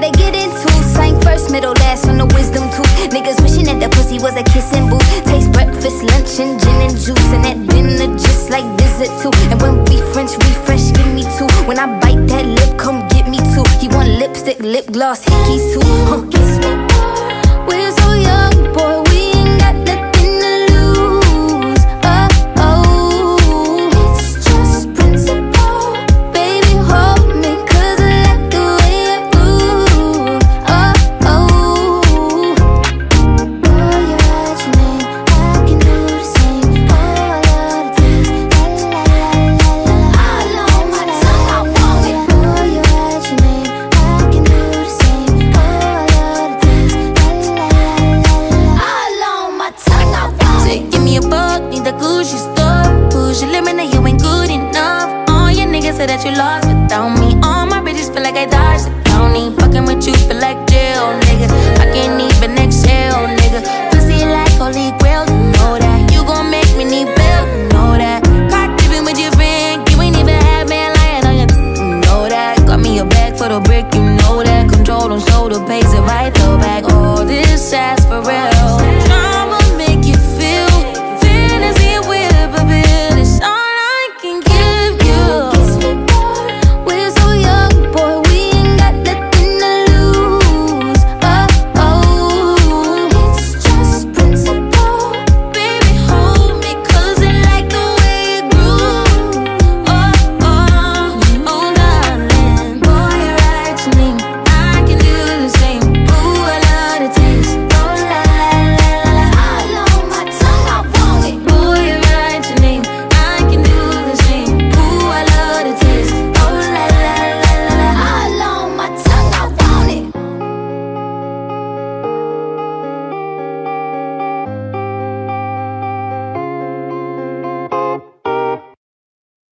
gotta get into Slang first, middle last on the wisdom tooth Niggas wishing that the pussy was a kissing booth. Taste breakfast, lunch, and gin and juice. And that dinner just like dessert too. And when we French refresh, give me two. When I bite that lip, come get me two. He want lipstick, lip gloss, hickeys too. Huh. need the Gucci stuff. Push your limit, you ain't good enough. All your niggas say that you lost without me. All my bitches feel like I dodged